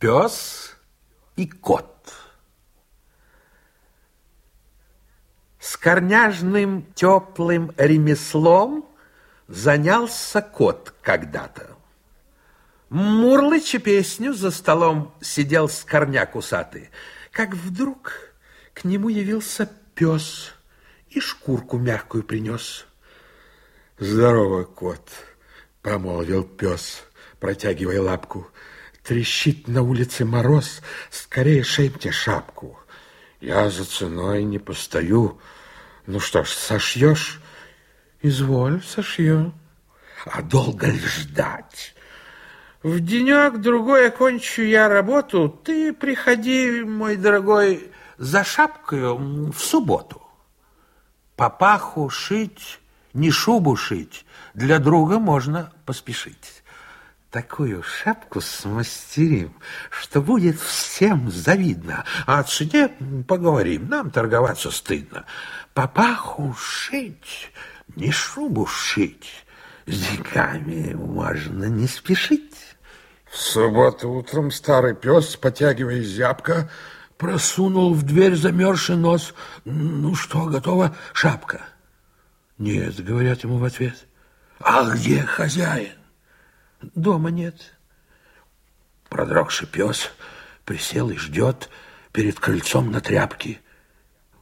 Пес и кот. С корняжным теплым ремеслом занялся кот когда-то. Мурлыча песню за столом сидел с корняк усатый, как вдруг к нему явился пес и шкурку мягкую принес. Здорово, кот, промолвил пес, протягивая лапку. Трещит на улице мороз, скорее шейте шапку. Я за ценой не постою. Ну что ж, сошьешь? Изволь, сошью. А долго ли ждать? В денек-другой окончу я работу. Ты приходи, мой дорогой, за шапкой в субботу. Папаху шить, не шубу шить. Для друга можно поспешить такую шапку смастерим, что будет всем завидно. А о цене поговорим, нам торговаться стыдно. Папаху шить, не шубу шить, с деньгами можно не спешить. В субботу утром старый пес, потягивая зябко, просунул в дверь замерзший нос. Ну что, готова шапка? Нет, говорят ему в ответ. А где хозяин? Дома нет. Продрогший пес присел и ждет перед крыльцом на тряпке.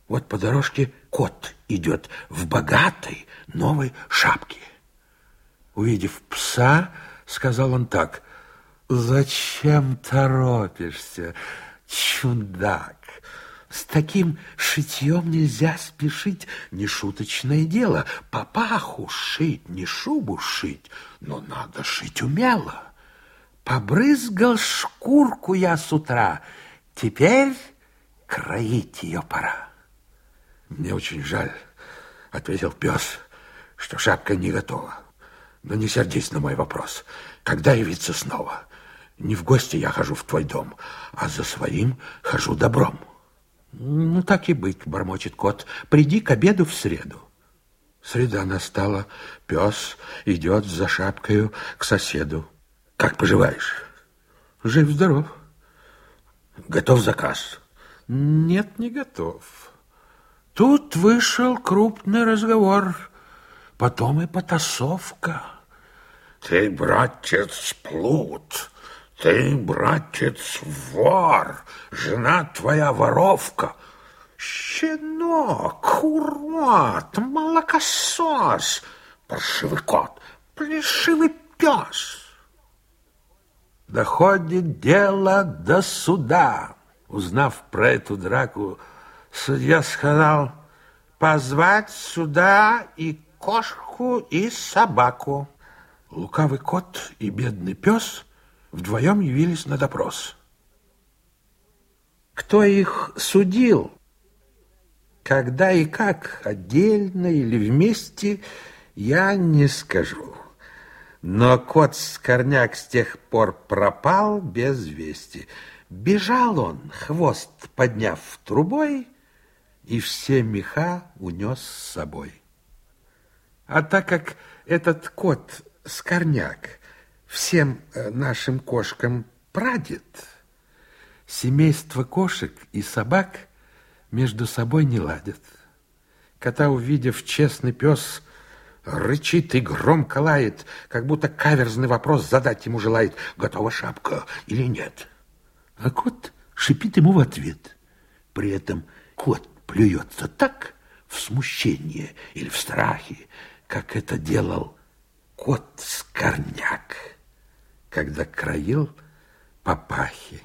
Вот по дорожке кот идет в богатой новой шапке. Увидев пса, сказал он так. «Зачем торопишься, чудак? С таким шитьем нельзя спешить, не шуточное дело. Папаху шить, не шубу шить, но надо шить умело. Побрызгал шкурку я с утра, теперь кроить ее пора. Мне очень жаль, ответил пес, что шапка не готова. Но не сердись на мой вопрос. Когда явиться снова? Не в гости я хожу в твой дом, а за своим хожу добром. Ну, так и быть, бормочет кот. Приди к обеду в среду. Среда настала. Пес идет за шапкою к соседу. Как поживаешь? Жив-здоров. Готов заказ? Нет, не готов. Тут вышел крупный разговор, потом и потасовка. Ты, братец, плут, ты, братец, вор, жена твоя воровка. Щенок, урод, молокосос, паршивый кот, плешивый пес. Доходит дело до суда. Узнав про эту драку, судья сказал, позвать сюда и кошку, и собаку. Лукавый кот и бедный пес вдвоем явились на допрос. Кто их судил? Когда и как, отдельно или вместе, я не скажу. Но кот Скорняк с тех пор пропал без вести. Бежал он, хвост подняв трубой, и все меха унес с собой. А так как этот кот Скорняк всем э, нашим кошкам прадед. Семейство кошек и собак между собой не ладят. Кота, увидев, честный пес рычит и громко лает, как будто каверзный вопрос задать ему желает, готова шапка или нет. А кот шипит ему в ответ. При этом кот плюется так в смущении или в страхе, как это делал кот-скорняк когда краил папахи.